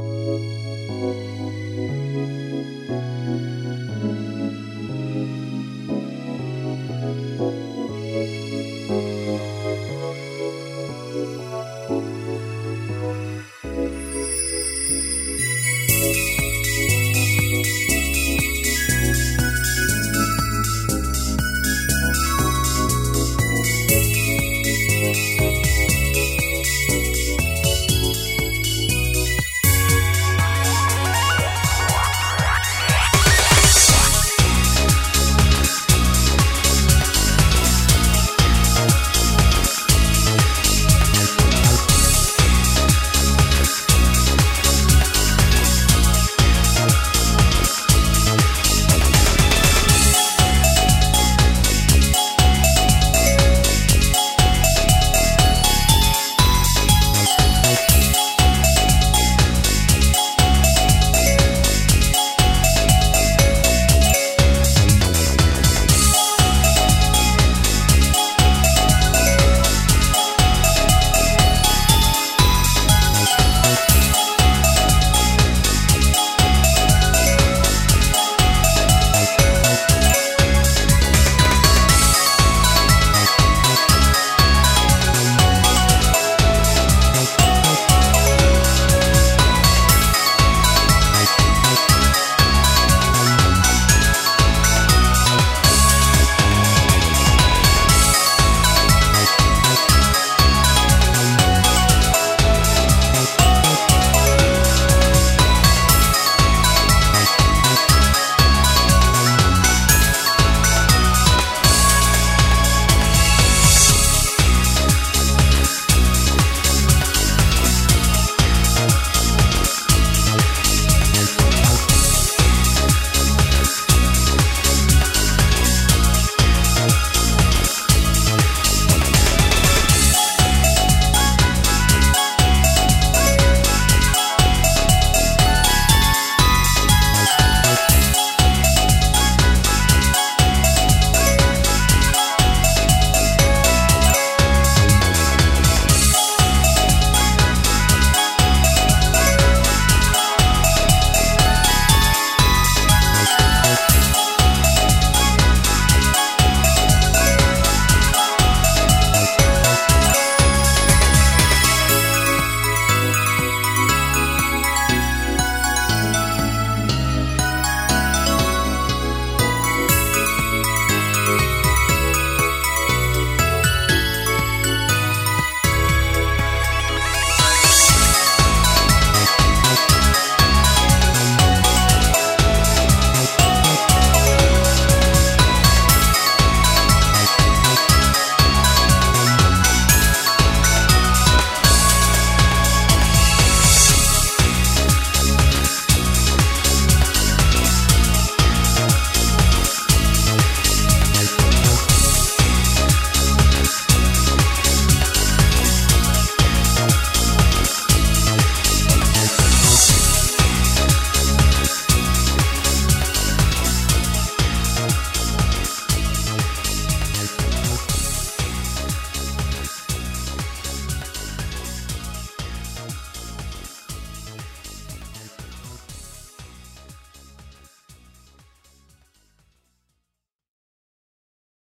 Música